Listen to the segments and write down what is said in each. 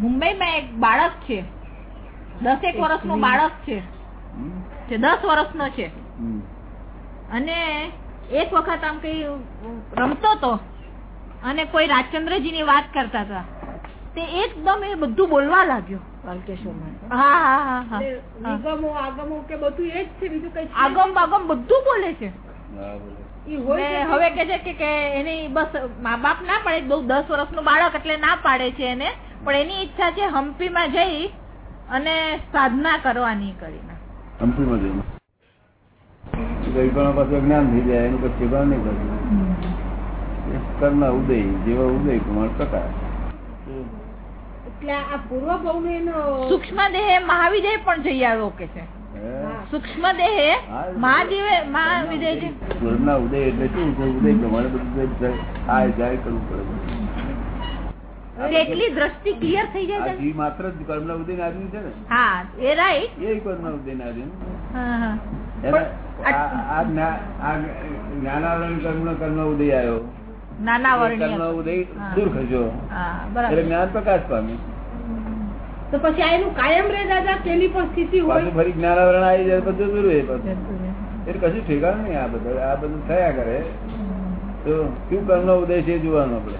મુંબઈમાં એક બાળક છે. દસેક વર્ષનો બાળક છે. જે દસ વર્ષનો છે. અને એક વખત આમ કઈ રમતો તો અને કોઈ રાજચંદ્રજી ની વાત કરતા હતા. તે એકદમ એ બધું બોલવા લાગ્યો. હા હા હા હા. હા. નિગમો કે બધું એ છે બીજું કઈ છે આગમ બાગમ બધું બોલે છે. હા, બોલો. ઈ હોય ને છે હવે કે છે કે- કે એની બસ મા બાપ ના પાડે બહુ દસ વર્ષનું બાળક એટલે ના પાડે છે એને. પણ એની ઈચ્છા છે હમ્પીમાં જઈ અને સાધના કરવાની કરીને. હમ્પીમાં જઈને. જ્ઞાન થઈ જાય એનું પછી ભાવ નહીં. કર્મના ઉદય જેવા ઉદય પ્રમાણ પ્રકાર. એટલે આ પૂર્વ ભવ એનો સૂક્ષ્મ દેહે મહાવિજય પણ જઈ આવ્યો કે છે? સૂક્ષ્મ દેહે મહાદેવે મહાવિજય ઉદય એટલે શું? ઉદય પ્રમાણે બધું જાય જાય કરવું પડે એટલી દ્રષ્ટિ ક્લિયર થઈ જાય છે? માત્ર જ કર્મના ઉદય ના આદમી છે ને? હા એ રાઈટ એ કર્મના ઉદય ના ઉદય આવ્યો નાના એ કર્મનો વર્ણિય ઉદય દૂર ખસ્યો એટલે જ્ઞાન પ્રકાશ પામે તો પછી આ એનું કાયમ રહે દાદા તેની પણ સ્થિતિ હોય. ફરી જ્ઞાનાવરણ આવી જાય બધું દૂર રહે એટલે કશું ઠેકાણ નહીં આ બધું. આ બધું થયા કરે. તો શું કર્મ ઉદય છે એ જોવાનું આપણે?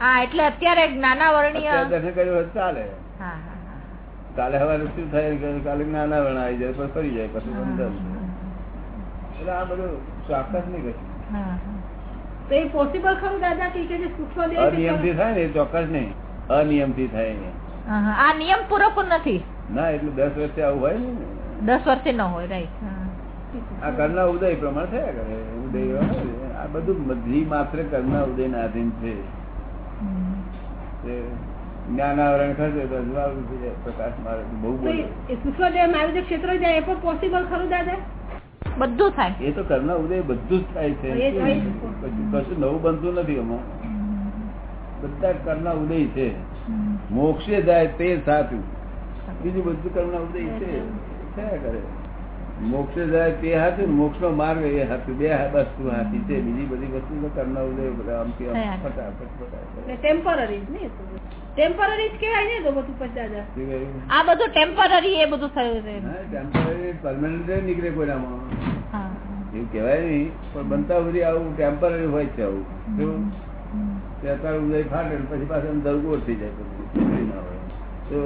હા એટલે અત્યારે નાના વર્ણીય દર્શન કર્યું ચાલે. કાલે સવારે શું થાય? કાલે નાના વર્ણ આવી જાય પણ ફરી જાય પછી એટલે આ બધું ચોક્કસ નહીં કશું. તો એ પોસિબલ ખરું દાદા કે કે જે સૂક્ષ્મ દેહ અનિયમથી થાય ને એ ચોક્કસ નહીં. અનિયમથી થાય હા. આ નિયમ પૂરો નથી. ના એટલે દસ વર્ષે આવું હોય ને? દસ વર્ષે ન હોય રાઈટ આ કરના ઉદય પ્રમાણ થયા કરે. ઉદય આ બધું બધી માત્ર કરના ઉદય ના આધીન છે. ખસે તો પ્રકાશ મારે બહુ એ- એ સૂક્ષ્મ દેહ મારું જે ક્ષેત્ર જાય એ પણ પોસિબલ ખરું દાદા? બધું થાય. એ તો કર્ણના ઉદય બધું જ થાય છે. કશું નવું બનતું નથી એમાં. બધા કર્ણના ઉદય છે. મોક્ષે જાય તે સાચું. બીજું બધું કર્ણના ઉદય છે. થયા કરે. મોક્ષે જાય તે હાથું મોક્ષ નો માર્ગ એ હાથું. બે વસ્તુ હાથી છે બીજી બધી વસ્તુ તો ઉદય બધા આમ ફટાફટ. ટેમ્પરરી જ ટેમ્પરરી જ કહેવાય ને તો બધું કહ્યું? આ બધું ટેમ્પરરી એ બધું થયું છે. ટેમ્પરરી temporary નીકળે કોઈનામાં. એવું કહેવાય નહીં પણ બનતા સુધી આવું ટેમ્પરરી હોય છે આવું? તે અત્યારે ઉદય ફાટે પછી પાછળ દરગોર થઈ જાય. ના હોય તો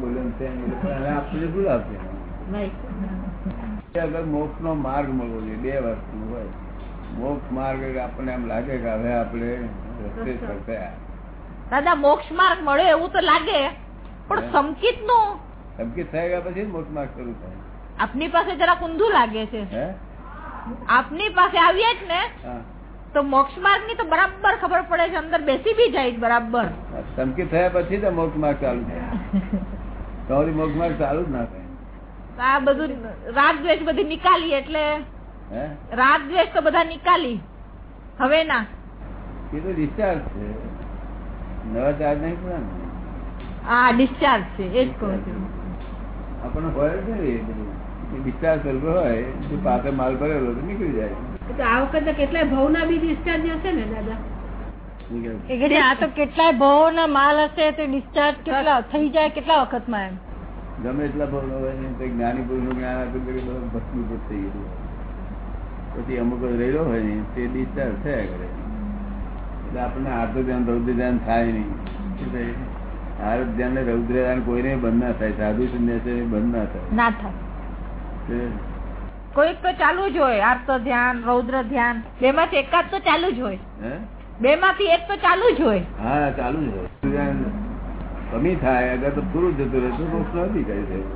બોલ્યો આપણે શું આપશે અગર મોક્ષ નો માર્ગ મળવો જોઈએ બે વસ્તુ હોય. મોક્ષ માર્ગ આપણને એમ લાગે કે હવે આપણે રસ્તે થયા. દાદા મોક્ષ માર્ગ મળ્યો એવું તો લાગે પણ? સંકિતનું ધમકી થઈ ગયા પછી મોક્ષ માર્ગ શરૂ થાય. આપની પાસે જરા ઊંધું લાગે છે. આપની પાસે આવીએ જ ને તો મોક્ષ માર્ગની તો બરાબર ખબર પડે છે અંદર બેસી બી જાય બરાબર. ધમકી થયા પછી તો મોક્ષ માર્ગ ચાલુ થાય. તમારી મોક્ષ માર્ગ ચાલુ જ ના થાય. આ બધું રાગ દ્વેષ બધી નિકાલી એટલે રાગ દ્વેષ તો બધા નિકાલી હવે ના. એ તો ડિસ્ચાર્જ છે. નવા ચાર્જ નહીં પડે ને? આ ડિસ્ચાર્જ છે એ જ કહું છું. આપણને હોય છે ને એ ડિસ્ચાર્જ સ્વરૂપે હોય તો પાસે માલ ભરેલો તો નીકળી જાય. તો આ વખતે કેટલાય ભાવ ના બી ડિસ્ચાર્જ હશે ને દાદા? આ તો કેટલાય ભાવ ના માલ હશે તો ડિસ્ચાર્જ કેટલા થઈ જાય કેટલા વખતમાં એમ? ગમે એટલા ભાવ હોય ને તો જ્ઞાની જ્ઞાન આપ્યું બધું ભસ્મીભૂત થઈ ગયું. પછી અમુક રહેલો હોય ને તે ડિસ્ચાર્જ થયા કરે. એટલે આપણને આર્થ ધ્યાન રૌદ્ર ધ્યાન થાય નહીં. શું આર્થ ધ્યાન ને રૌદ્ર ધ્યાન કોઈને બંધ ના થાય. સાધુ સંન્યાસી બંધ ના થાય. ના થાય. કોઈક તો ચાલુ જ હોય. આર્ત ધ્યાન રૌદ્ર ધ્યાન. બે માંથી એકાદ તો ચાલુ જ હોય. બેમાંથી એક તો ચાલુ જ હોય. હા ચાલુ જ હોય. કમી થાય અગર તો પૂરું જતું રહે તો મોક્ષ નથી કઈ થયું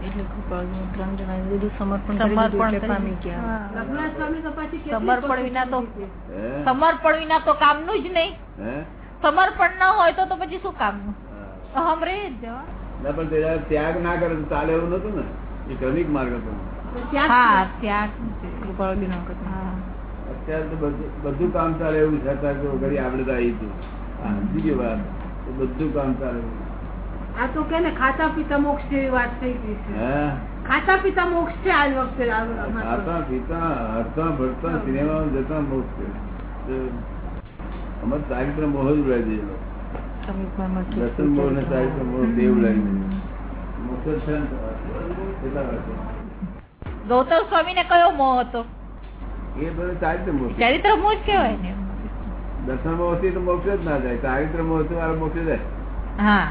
એટલે કૃપાળુનું ત્રણ જણાએ બધું સમર્પણ કરી સમર્પણ દીધું એટલે કરી પામી ગયા. હા. રઘુનાથ સ્વામી તો પછી કેટલી સમર્પણ વિના તો હે? સમર્પણ વિના તો કામનું જ નહીં. સમર્પણ ન હોય તો તો પછી શું કામનું? અહમ રે જવા. ના પણ ત્યાગ ના કરે તો ચાલે એવું નતું ને? એ ક્રમિક માર્ગ હતો. અત્યારે તો બધું કામ ચાલે એવું છે તો ઘડી આપડે તો આવી હતું ગયો વાત બધું કામ ચાલે આ તો કે ને ખાતા પીતા મોક્ષ જેવી વાત થઈ ગઈ છે. ખાતા પીતા મોક્ષ છે આજ વખતે. ખાતા પીતા હરતા ભરતા સિનેમા જતા મોક્ષ છે. અમારે ચારિત્ર મોહ જ ઉડાઈ દેલો દર્શન મોહ ને ચારિત્ર મોહ દેવ મોક્ષ છે વર્ષે? ગૌતમ સ્વામી ને કયો મોહ હતો? એ બધું ચારિત્ર મોહ ચારિત્ર ચરિત્ર મોહ જ કેવાય ને. દર્શનથી તો મોક્ષ જ ના જાય. ચારિત્રથી મારો મોક્ષ જાય. હા.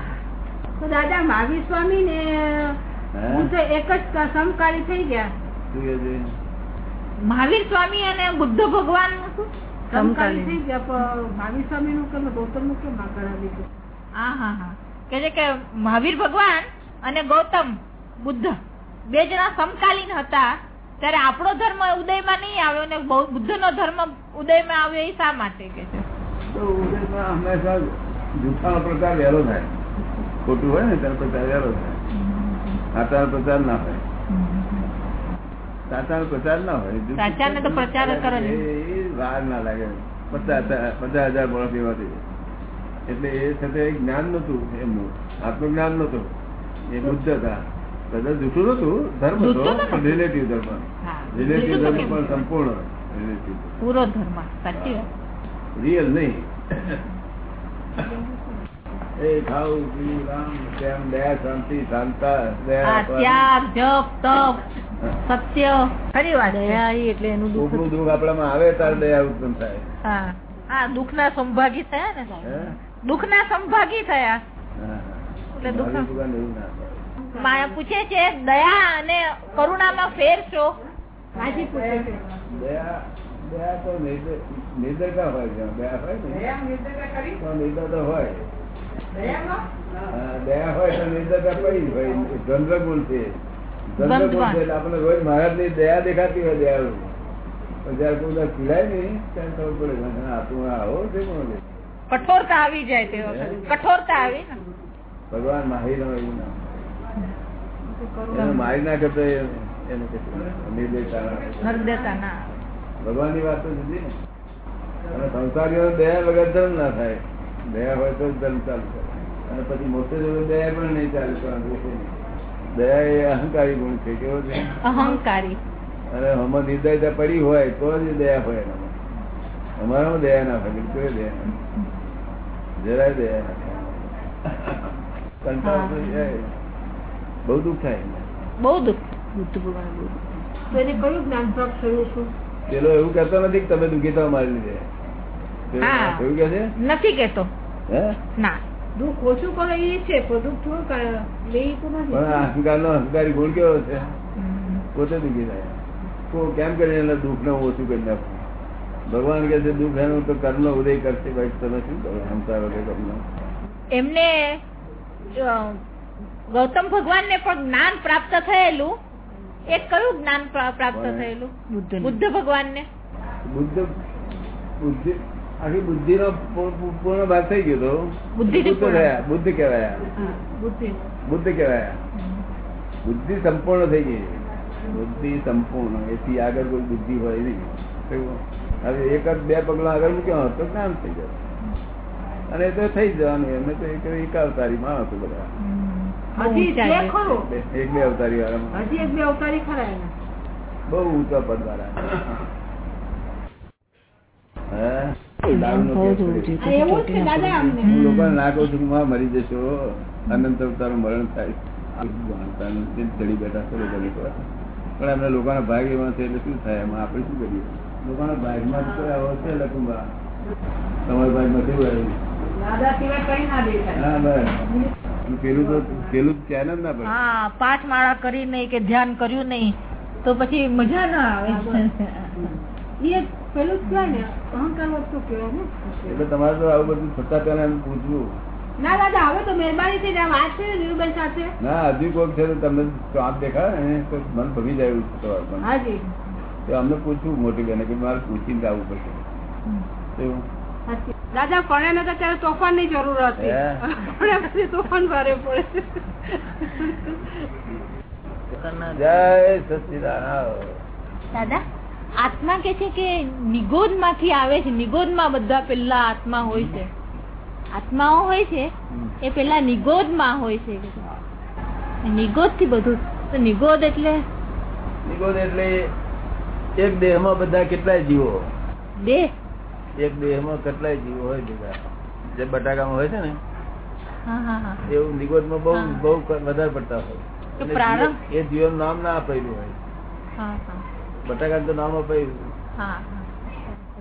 તો દાદા મહાવીર સ્વામી ને હું? તો એક જ સમકાળી થઈ ગયા. મહાવીર સ્વામી અને બુદ્ધ ભગવાન સમકાળી થઈ ગયા પણ મહાવીર સ્વામી નું કેમ ગૌતમનું કેમ કરાવી હા હા હા. કે છે કે મહાવીર ભગવાન અને ગૌતમ બુદ્ધ બે જણા સમકાલીન હતા. ત્યારે આપણો ધર્મ ઉદયમાં નહીં આવ્યો ને બુદ્ધ નો ધર્મ ઉદયમાં આવ્યો એ શા માટે કે છે? ઉદયમાં હંમેશા જૂઠાનો પ્રચાર વહેલો થાય. ખોટું હોય ને તેનો પ્રચાર વહેલો થાય. સાચાનો પ્રચાર ના હોય. સાચાનો પ્રચાર ના હોય. સાચાને તો પ્રચાર કરો એ વાર ના લાગે. પચાસ પચાસ હજાર વર્ષ એવાથી એટલે એ સાથે જ્ઞાન નતું એમનું. આત્મજ્ઞાન નતું એ બુદ્ધ હતા. બધા જૂઠું નતું ધર્મ હતો પણ રિલેટિવ ધર્મ. રિલેટિવ ધર્મ પણ સંપૂર્ણ રિલેટિવ પૂરો ધર્મ સાચી વાત. રિયલ નહીં. એ ખાવ પીવું રામ શ્યામ દયા શાંતિ શાંતા દયા ત્યાગ જપ તપ સત્ય. ખરી વાત દયા એટલે એનું દુઃખનું દુઃખ આપણામાં આવે ત્યારે દયા ઉત્પન્ન થાય. હા. હા દુઃખ ના સંભાગી થયા ને દુઃખ ના સંભાગી થયા. એટલે દુઃખ ના પૂછે છે દયા અને કરુણામાં ફેર શો હાજી પૂછે છે. દયા દયા તો નિર્દય- નિર્દયતા હોય છે. દયા હોય ને? તો નિર્દય તો હોય. દયા હોય તો નિર્દયતા પડી હોય. ગંધર્વગુણ છે છે આપણે રોજ મહારાજની દયા દેખાતી હોય દયાળુ. પણ જયારે કોઈ પીડાય નહીં ત્યારે ખબર પડે તું આવો છે કઠોરતા આવી જાય તે કઠોરતા આવી ભગવાન માહિર હોય એવું ના એને મારી ના કરતો ભગવાનની. વાત તો જુદી ને. સંસારીઓ દયા વગર ધર્મ ના થાય. દયા હોય તો ધર્મ ચાલુ અને પછી મોટે દયા પણ નહીં ચાલુ દયા એ અહંકારી ગુણ છે કેવો છે? અહંકારી. અને હમણાં નિર્દયતા પડી હોય તો જ દયા હોય એનામાં. અમારામાં દયા ના હોય બિલકુલ દયા જરાય દયા ના થાય. કંટાળો. બહુ દુઃખ થાય બહુ દુઃખ બુદ્ધ ભગવાન બહુ તો એને કયું જ્ઞાન પ્રાપ્ત થયું શું પેલો એવું કહેતો નથી કે તમે દુઃખી થાવ મારી લીધે. એવું કે છે? નથી કેતો ના. દુઃખ ઓછું કરે એ છે પણ દુઃખ થોડું કા- લે એ તો પણ નથી. અહંકાર નો અહંકારી ગુણ કેવો છે? પોતે દુઃખી થાય. કેમ કરીને એના દુઃખ ને ઓછું કરી નાખવું? ભગવાન કે છે દુઃખ એનું તો કર્મ ઉદય કરશે. ભાઈ તમે શું કરો? અહંકાર વગર કર્મ એમને ગૌતમ ભગવાન ને પણ જ્ઞાન પ્રાપ્ત થયેલું? એ કયું જ્ઞાન પ્રાપ્ત થયેલું? બુદ્ધ બુદ્ધ ભગવાન ને બુદ્ધ બુદ્ધિ આખી બુદ્ધિ નો પૂર્ણ ભાગ થઈ ગયો તો? બુદ્ધિથી બુદ્ધ કેવાયા બુદ્ધ કહેવાયા. બુદ્ધિ. બુદ્ધ કહેવાયા. બુદ્ધિ સંપૂર્ણ થઈ ગઈ. બુદ્ધિ સંપૂર્ણ. એથી આગળ કોઈ બુદ્ધિ હોય નહીં? હવે એક જ બે પગલા આગળ મૂક્યો હોત તો જ્ઞાન થઈ જાય અને એ તો થઈ જવાનું. એમને તો એક એક અવતારી માણસો બધા. એક બે અવતારી વાળા હજી એક અવતારી ખરા બહુ ઊંચા પદ વાળા. ના કહું છું મરી જશો અનંત અવતાર મરણ થાય. ચડી બેઠા છે લોકો લોકો. પણ એમને લોકોના ભાગ એવા છે એટલે શું થાય? એમાં આપણે શું કરીએ? લોકોના ભાગમાં ભાગ આવો છે લકુંબા તમારા ભાગમાં કેવું આવ્યું? દાદા સિવાય કઈ ના દેખાય. હા બસ અને પેલું તો પેલું જ જ ના પડે. હા પાઠ માળા કરી નહીં કે ધ્યાન કર્યું નહીં તો પછી મજા ના આવે. એ પેલું જ ને અહંકાર વસ્તુ કહેવાય ને. એટલે તમારે તો આવું બધું થતા પહેલા એમ પૂછવું. ના દાદા હવે તો મહેરબાની વાત છે સાથે. ના હજુ કોઈક છે તમને આંખ દેખાય ને મન ભમી જાય તમારું હાજી. તો અમને પૂછવું મોટી બેને કે મારે પૂછીને આવવું પડશે. એવું? દાદા પરણ્યા નતા ત્યારે તોફાનની જરૂર હતી? પછી તોફાન ભારે પડે? જય સચિદાનંદ. દાદા આત્મા કે છે કે નિગોદમાંથી આવે છે? નિગોદમાં બધા પેલા આત્મા હોય છે. આત્માઓ હોય છે એ પેલા નિગોદમાં હોય છે. નિગોદથી બધું. તો નિગોદ એટલે? નિગોદ એટલે એક દેહમાં બધા કેટલાય જીવો? દેહ. એક દેહમાં કેટલાય જીવો હોય ભેગા. જે બટાકામાં હોય છે ને હા હા હા. એવું નિગોદમાં બહુ બહુ વધારે પડતા હોય. તો પ્રારંભ- જીવ- એ જીવન નામ ના અપાયેલું હોય. હા હા. બટાકા તો નામ અપાયું હા હા.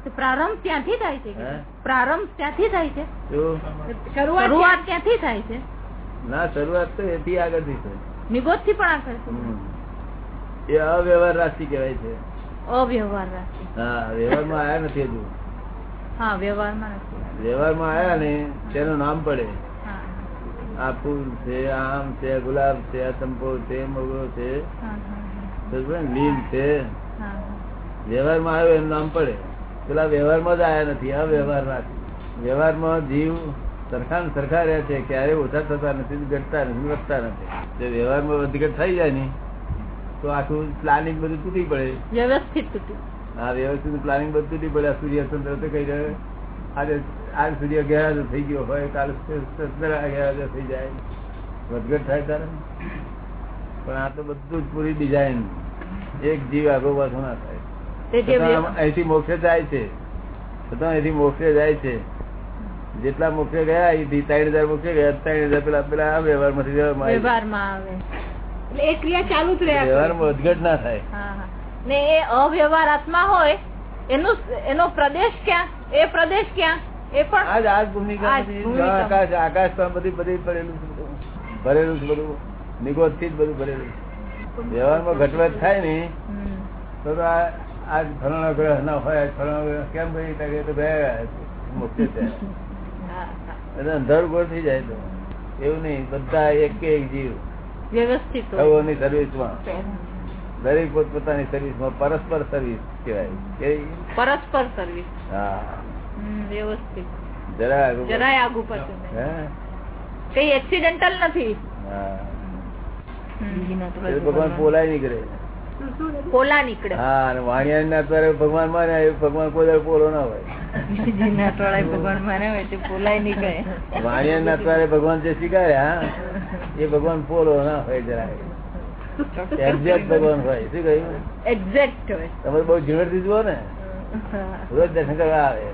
તો પ્રારંભ ત્યાંથી થાય છે? પ્રારંભ ત્યાંથી થાય છે? શરૂઆત ત્યાંથી થાય છે? ના શરૂઆત તો એથી આગળથી થાય. નિગોદથી પણ આગળ એ અવ્યવહાર રાશિ કહેવાય છે. અવ્યવહાર રાશિ હા વ્યવહારમાં આવ્યા નથી હજુ. હા વ્યવહારમાં વ્યવહારમાં આયા ને તેનું નામ પડે. હા. આ ફૂલ છે આમ છે ગુલાબ છે આ ચંપો છે મગરો છે? લીલ છે. વ્યવહારમાં આવ્યો એનું નામ પડે. પેલા વ્યવહારમાં જ આવ્યા નથી આ વ્યવહાર રાશિ વ્યવહારમાં જીવ સરખા ને સરખા રહે છે ક્યારે ઓછા થતા નથી ઘટતા નથી વધતા નથી. જો વ્યવહારમાં વધઘટ થઈ જાય ને તો આખું પ્લાનિંગ બધું તૂટી પડે. વ્યવસ્થિત તૂટ્યું આ વ્યવસ્થિત પ્લાનિંગ બધું નહીં પડે. સૂર્ય ચંદ્ર તો કહી રહ્યો આજે આજ સૂર્ય ગેરહાજર થઈ ગયો હોય. કાલે ચંદ્ર ગેરહાજર થઈ જાય. વધઘટ થાય તારે? પણ આ તો બધું જ પૂરી ડિઝાઇન એક જીવ આગો પાછો ના થાય. અહીંથી મોક્ષે જાય છે. છતાં અહીંથી મોક્ષે જાય છે. જેટલા મોક્ષે ગયા અહીંથી ત્રણ હજાર મોક્ષે ગયા. ત્રણ હજાર પેલા પેલા આ વ્યવહારમાંથી વ્યવહારમાં વ્યવહારમાં આવે. એટલે એ ક્રિયા ચાલુ જ રહે વ્યવહારમાં વધઘટ ના થાય. ને એ અવ્યવહાર આત્મા હોય એનું એનો પ્રદેશ ક્યાં એ પ્રદેશ ક્યાં એ પણ આજ આજ ભૂમિકા. આકાશ આકાશ પણ બધી બધી ભરેલું. ભરેલું છે બધું નિગોદથી જ બધું ભરેલું. વ્યવહારમાં ઘટવટ થાય ને તો આ આજ ફલાણા ગ્રહ ના હોય ફલાણા ગ્રહ કેમ ભાઈ શકે તો ગયા મુક્તિ છે. એટલે અંધારું ગોળ થઈ જાય તો એવું નહીં બધા એક એક જીવ વ્યવસ્થિત હોય. સૌની સર્વિસમાં દરેક પોતપોતાની સર્વિસમાં પરસ્પર સર્વિસ કહેવાય. પરસ્પર સર્વિસ હા. વ્યવસ્થિત. જરા જરાય આગુ પાછું કઈ એક્સિડન્ટલ નથી. હા. હમ. એ ભગવાન પોલાય નીકળે શું- શું એટલે? પોલા નીકળે. હા વાણિયા ના અત્યારે ભગવાન માને ભગવાન કોઈ પોલો ના હોય. ભગવાન માને હોય તે પોલાય નીકળે. વાણિયા ના અત્યારે ભગવાન જે શીખાય એ ભગવાન પોલો ના હોય જરાય. એક્ઝેક્ટ ભગવાન હોય શું કહ્યું? એક્ઝેક્ટ હોય. તમે બહુ ઝીણવટથી જુઓ ને રોજ દર્શન કરવા આવે.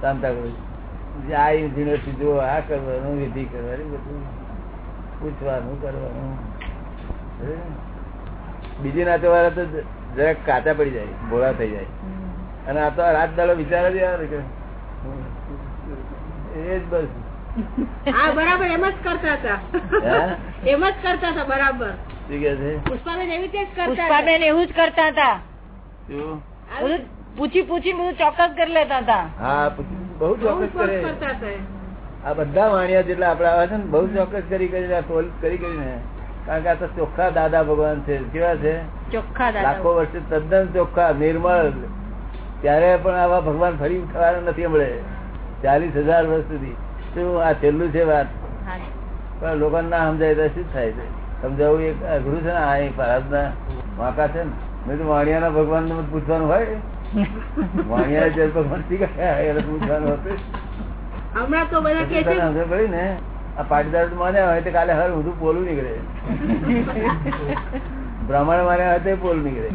શાંતાક્રુઝ આ ઝીણવટથી જુઓ આ કરવાનું વિધિ કરવાની બધું પૂછવાનું કરવાનું. બીજી નાતો વાળા તો જરાક કાચા પડી જાય ભોળા થઈ જાય. અને આ તો રાત દાડો વિચાર જ આવે કે એ જ બસ. હા બરાબર એમ જ કરતા હતા. એમ જ કરતા હતા બરાબર. શું કે છે? પુષ્પાબેન એવી જ કરતા હતા. પૂછી પૂછી બધું ચોક્કસ કરી લેતા હતા. હા બહુ બહુ ચોક્કસ કરે. આ બધા વાણિયા જેટલા આપડે આવે છે ને બહુ ચોક્કસ કરી કરીને સોલ્વ કરી કરીને. કારણ કે આ તો ચોખ્ખા દાદા ભગવાન છે. કેવા છે? ચોખ્ખા લાખો વર્ષે તદ્દન ચોખ્ખા નિર્મળ. ત્યારે પણ આવા ભગવાન ફરી થવાના નથી મળે ચાલીસ હજાર વર્ષ સુધી. શું આ છેલ્લું છે વાત? પણ લોકોને ના સમજાય તો શું થાય છે? સમજાવવું એક અઘરું છે ને? આ એક ભારતના વાંકા છે ને? મેં તો વાણિયાના ભગવાન પૂછવાનું હોય? વાણિયા જે ભગવાન શીખાય એને પૂછવાનું હતું. હમણાં તો બધા કે છે સમજ પડી ને? આ પાટીદાર માન્યા હોય તો કાલે હર ઊંધું પોલું નીકળે. બ્રાહ્મણ માર્યા હોય તો પોલ નીકળે.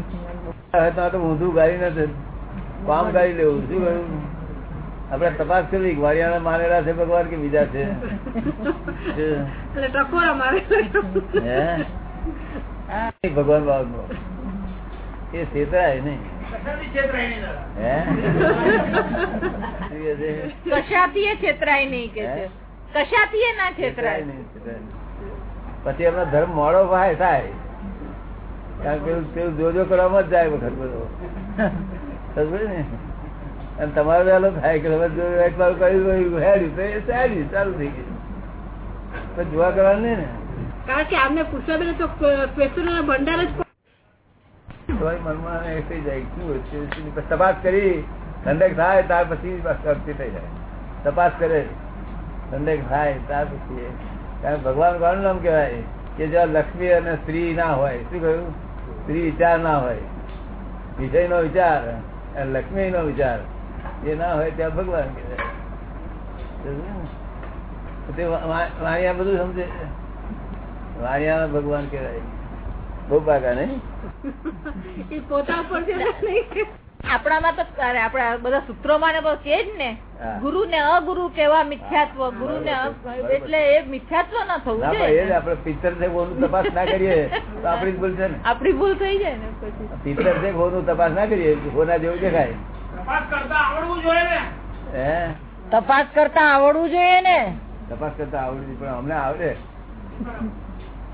હવે તો ઊંધું ગાડી નથી પામ ગાડી લેવું. શું કહ્યું આપડે તપાસ કરવી કે મારેલા છે ભગવાન કે બીજા છે? એટલે ટકોરા મારે હે? ભગવાન બાબત? કશાથી એ છેતરાય ના છેતરાય પછી એમનો ધર્મ મોડો ભાઈ થાય. કારણ કે પેલું જોજો કરવામાં જ જાય વખત બધો. ને? અને તમારો વહેલો થાય કે કર્યું કર્યું હેડ્યું તો એ ચાલુ થઈ ગયું. પણ જોવા કરવાનું નહીં ને. કારણ કે આમને પુષ્પાબેન તો ક્વેશ્ચન ભંડાર જ તમારી મનમાં એ થઈ જાય શું હોય છે, શું નહીં. પછી તપાસ કરી ઠંડક થાય ત્યાર પછી શક્તિ થઈ જાય. તપાસ કરે. ઠંડક થાય ત્યાર પછી કારણ ભગવાન કોનું નામ કહેવાય? કે જ્યાં લક્ષ્મી અને સ્ત્રી ના હોય. શું કહ્યું? સ્ત્રી વિચાર ના હોય. વિષય નો વિચાર અને લક્ષ્મી નો વિચાર. એ ના હોય ત્યાં ભગવાન કહેવાય. ને? વા- વાણિયા બધું સમજે. વાણિયા ભગવાન કહેવાય. બહુ પાકા નહીં? પોતા ને. આપણામાં તો આપણા બધા સૂત્રોમાં ને કે જ ને. ગુરુ ને અગુરુ કેવા મિથ્યાત્વ. ગુરુ ને એટલે એ મિથ્યાત્વ ના થવું ના જ જોઈએ આપડે પિત્તર છે કોનું તપાસ ના કરીએ તો આપણી ભૂલ છે ને. આપડી ભૂલ થઈ જાય ને પછી. પિત્તર છે કોનું તપાસ ના કરીએ ગોના જેવું દેખાય. તપાસ કરતા આવડવું જોઈએ ને. હે? તપાસ કરતા આવડવું જોઈએ ને? તપાસ કરતા આવડી પણ અમને આવડે.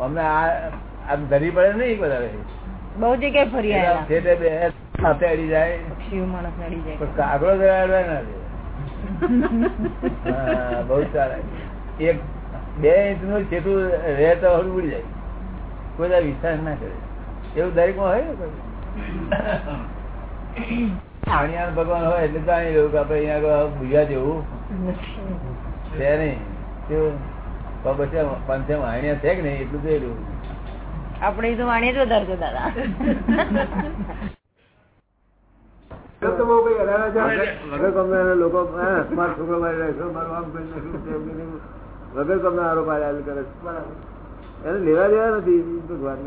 અમને આમ ધરી પડે નહીં વધારે. બહુ જગ્યાએ ફરી આવ્યા છેટે બે સાથે અડી જાય. શિવ માણસ અડી જાય. પણ કાગડો જરા અડવા ના દે. હા, બહુ સારા. એક બે ઇંચનું છેટું રહે તો ઉડી જાય. કોઈ વિશ્વાસ ના કરે. એવું દરેકમાં હોય આણિયાળ ભગવાન હોય એટલે જાણી લેવું કે આપણે અહીંયા આગળ ભૂયા જેવું. છે નહીં. કેવું? તો પછી પંચે વાણિયા છે કે નહીં? એટલું જોઈ લેવું આપણે તો વાણીએ જ વધારે છે દાદા. વગર આરોપ કરે એને લેવા દેવા નથી ભગવાન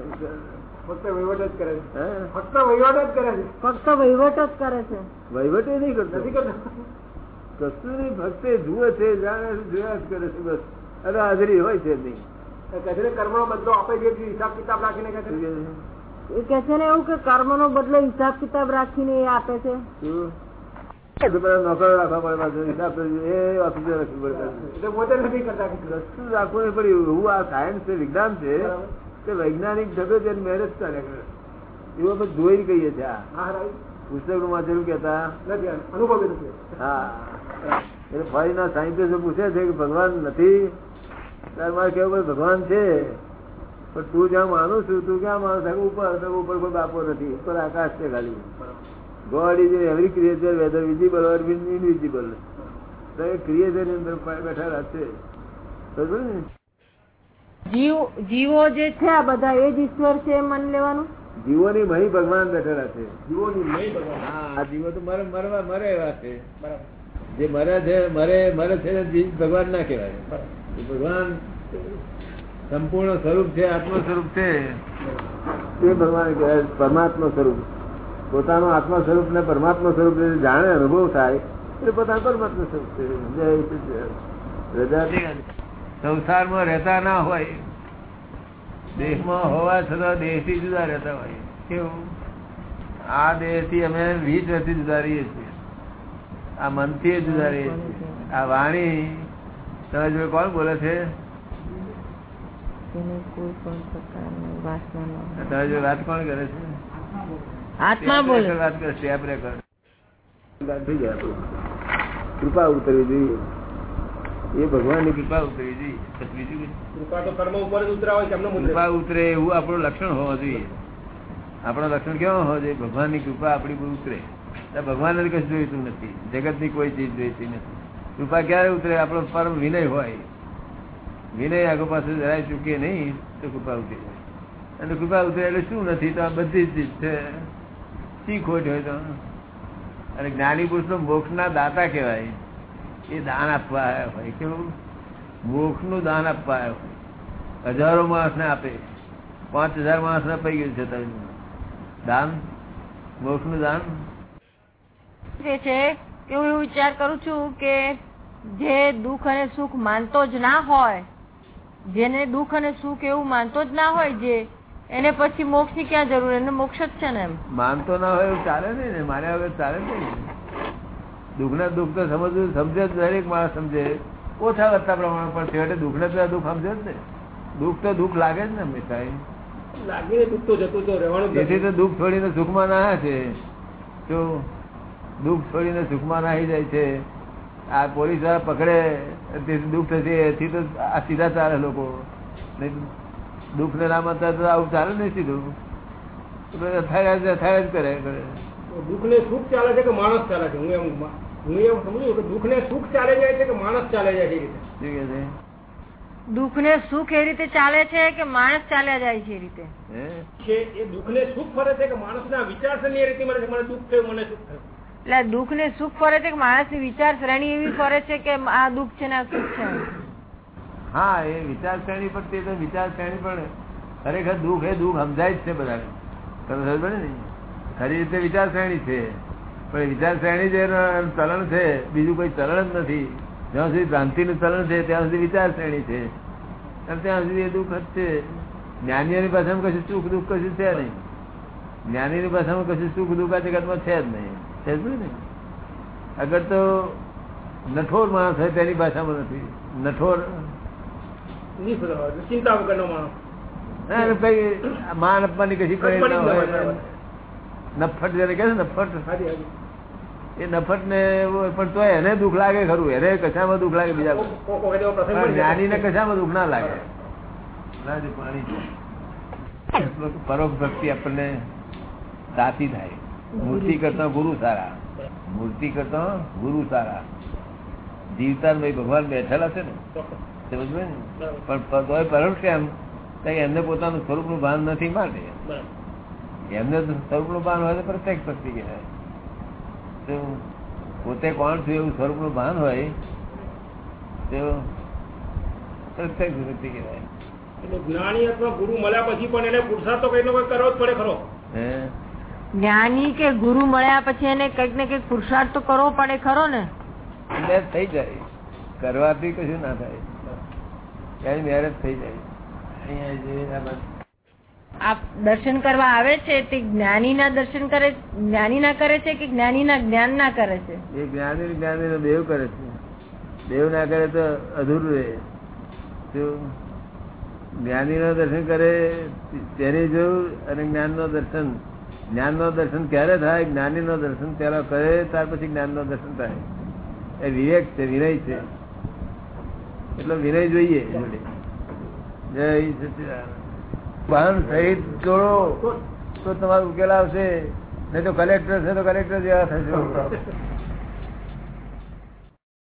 ફક્ત વહીવટ જ કરે છે. ફક્ત વહીવટ જ કરે છે. ફક્ત વહીવટ જ કરે છે. વહીવટ એ નહીં કરતો. નથી કરતો. કશું નહીં ફક્ત જુએ છે જાણે જોયા જ કરે છે બસ. અને હાજરી હોય છે નહીં. કર્મ નો બદલો આપે જે હિસાબ કિતાબ રાખીને કે છે. એ કે છે ને એવું કે કર્મ નો બદલો હિસાબ કિતાબ રાખીને એ આપે છે. નોકરો રાખવા પડે હિસાબ એ ઓફિસર રાખવી પડે? એટલે પોતે નથી કરતા. કશું રાખવું પડ્યું પડે એવું આ સાયન્સ છે વિજ્ઞાન છે. તે વૈજ્ઞાનિક ઢબે છે મેરેજ ચાલે કરે એવું આપણે જોઈને કહીએ છીએ પુસ્તકનું વાંચેલું કેતા અનુભવ હા. એટલે ફોરીના સાયન્ટિસ્ટો પૂછે છે કે ભગવાન નથી. ત્યારે મારે કેવું ભગવાન છે. પણ તું જ્યાં માનું છું તું ક્યાં માનું? છું ઉપર ઉપર કોઈ બાપો નથી. ઉપર આકાશ છે ખાલી. God is every creature whether visible or invisible તો એ ક્રિએચરની અંદર બેઠા છે. બરોબર ને? જીવ જીવો જે છે આ બધા એ જ ઈશ્વર છે એમ માની લેવાનું? જીવોની મહી ભગવાન બેઠેલા છે. જીવોની મહી ભગવાન. હા જીવો તો મરે મરવા મરે એવા છે. જે મરે છે મરે મરે છે ભગવાન ના કહેવાય. ભગવાન સંપૂર્ણ સ્વરૂપ છે આત્મ સ્વરૂપ છે એ ભગવાન કહેવાય પરમાત્મા સ્વરૂપ. પોતાનું આત્મા સ્વરૂપ ને પરમાત્મા સ્વરૂપ ને જાણે અનુભવ થાય એટલે પોતાનું પરમાત્મા સ્વરૂપ છે. જય શ્રી રજા સંસારમાં રહેતા ના હોય. દેશમાં હોવા છતાં દેશથી જુદા રહેતા હોય. કેવું? આ દેહથી અમે વીજ વર્ષથી જુદા રહીએ છીએ. આ મનથી જુદા રહીએ છીએ. આ વાણી. તમે જો કોણ બોલે છે. તમે જો વાત કોણ કરે છે? આત્મા બોલે. વાત કરે આપણે કૃપા ઉતરવી જોઈએ. એ ભગવાનની કૃપા ઉતરવી જોઈએ બીજું કૃપા તો કર્મ ઉપર જ ઉતરા હોય કૃપા ઉતરે એવું આપણું લક્ષણ હોવા જોઈએ. આપણો લક્ષણ કેવો હોવો જોઈએ? ભગવાનની કૃપા આપણી પર ઉતરે. ભગવાન કશું જોઈતું નથી. જગતની કોઈ ચીજ જોઈતી નથી. કૃપા ક્યારે ઉતરે? આપણો પરમ વિનય હોય. વિનય આગળ પાસે જરાય ચૂકે નહીં તો કૃપા ઉતરે અને કૃપા ઉતરે એટલે શું નથી? તો આ બધી જ ચીજ છે. શી ખોટ હોય તો. અને જ્ઞાની પુરુષ નો મોક્ષ ના દાતા કહેવાય. એ દાન આપવા આવ્યા હોય. કેવું? મોક્ષનું દાન આપવા આવ્યા હોય. હજારો માણસ ને આપે. પાંચ હજાર માણસ ને પૈ ગયું છે તમે. દાન? મોક્ષનું દાન? કે છે કે હું એવું વિચાર કરું છું કે જે દુઃખ અને સુખ માનતો જ ના હોય જેને દુઃખ અને સુખ એવું માનતો જ ના હોય જે એને પછી મોક્ષની ક્યાં જરૂર? એને મોક્ષ જ છે ને એમ. માનતો ના હોય એવું ચાલે નહીં ને. મારે હવે ચાલે નહીં. દુઃખ ને દુઃખ તો સમજવું સમજે જ દરેક માણસ સમજે. ઓછા વધતા પ્રમાણે પણ છેવટે દુઃખ ને તો દુઃખ સમજે જ ને. દુઃખ તો દુઃખ લાગે જ ને હંમેશા એ. દુઃખ તો જતું તો રહેવાનું જ તેથી. તો દુઃખ છોડીને સુખમાં ના છે. તો દુઃખ છોડીને સુખમાં નાહી જાય છે. આ પોલીસવાળા પકડે તેથી દુઃખ થશે એથી તો આ સીધા ચાલે લોકો. દુઃખ ને નામ હતા તો આવું ચાલે નહીં સીધું. પછી જ અથાડ્યા જ કરે કરે. દુઃખ ને સુખ ચાલે છે કે માણસ ચાલે છે? હું એમ હું એમ સમજુ કે દુઃખ ને સુખ ચાલે જાય છે કે માણસ ચાલે જાય છે એ રીતે. છે? દુઃખ ને સુખ એ રીતે ચાલે છે કે માણસ ચાલ્યા જાય છે એ રીતે? કે એ દુઃખ ને સુખ ફરે છે કે માણસના વિચારસરણી એ રીતે મને મને દુઃખ થયું મને સુખ થયું. એટલે દુઃખ ને સુખ ફરે છે કે માણસની વિચાર શ્રેણી એવી ફરે છે કે આ દુઃખ છે ને આ સુખ છે? હા એ વિચાર શ્રેણી પણ તે તો વિચાર શ્રેણી પણ ખરેખર દુઃખ એ દુઃખ સમજાય જ છે બધાને. તમે સમજ ને? ખરી રીતે વિચાર શ્રેણી છે. પણ વિચાર શ્રેણી જે ચલણ છે બીજું કોઈ ચલણ જ નથી. જ્યાં સુધી ભ્રાંતિનું ચલણ છે ત્યાં સુધી વિચાર છે. અને ત્યાં સુધી એ દુઃખ જ છે. જ્ઞાનીઓની ભાષામાં કશું સુખ દુઃખ કશું છે નહીં. જ્ઞાનીની ભાષામાં કશું સુખ દુઃખ આ જગતમાં છે જ નહીં. છે જ નહીં અગર તો નઠોર માણસ હોય તેની ભાષામાં નથી. નઠોર. ચિંતા વગરનો માણસ. ના, કઈ માન અપમાનની કશી કરી ના હોય, નફટ જયારે કહે છે નફટ એ નફટ ને પણ તો એને દુઃખ લાગે ખરું એને કશામાં દુઃખ લાગે બીજા. જ્ઞાની ને કશામાં દુઃખ ના લાગે. પરોક્ષ ભક્તિ આપણને સાચી થાય. મૂર્તિ કરતા ગુરુ સારા. મૂર્તિ કરતા ગુરુ સારા. જીવતા ભાઈ ભગવાન બેઠેલા છે ને. સમજ ને? પણ પરોક્ષ કેમ તો એમને પોતાનું સ્વરૂપનું ભાન નથી માટે. એમને સ્વરૂપનું ભાન હોય તો પ્રત્યક્ષ ભક્તિ કહેવાય પોતે કોણ છું એવું સ્વરૂપનું ભાન હોય તો પ્રત્યક્ષ ભક્તિ કહેવાય જ્ઞાની અથવા ગુરુ મળ્યા પછી પણ એને પુરુષાર્થ તો કંઈક ને કરવો જ પડે ખરો. હે? જ્ઞાની કે ગુરુ મળ્યા પછી એને કંઈક ને કંઈક પુરુષાર્થ તો કરવો પડે ખરો ને? મેરેજ થઈ જાય. કરવાથી કશું ના થાય. ક્યાંય મેરેજ થઈ જાય. અહીંયા જે આપ દર્શન કરવા આવે છે તે જ્ઞાનીના દર્શન કરે, જ્ઞાનીના કરે છે કે જ્ઞાનીના જ્ઞાન ના કરે છે? એ જ્ઞાની જ્ઞાની નો દેવ કરે છે. દેવ ના કરે તો અધૂરું રહે. જ્ઞાની નો દર્શન કરે તેની જરૂર અને જ્ઞાન નો દર્શન, જ્ઞાન નો દર્શન ક્યારે થાય? જ્ઞાની નો દર્શન ત્યારે કરે, ત્યાર પછી જ્ઞાન નો દર્શન થાય. એ વિવેક છે, વિનય છે. એટલો વિનય જોઈએ જય સચિદાનંદ. ભાન સહિત જોડો, તો તમારો ઉકેલ આવશે. નહીં તો કલેક્ટર છે તો કલેક્ટર જેવા થશે.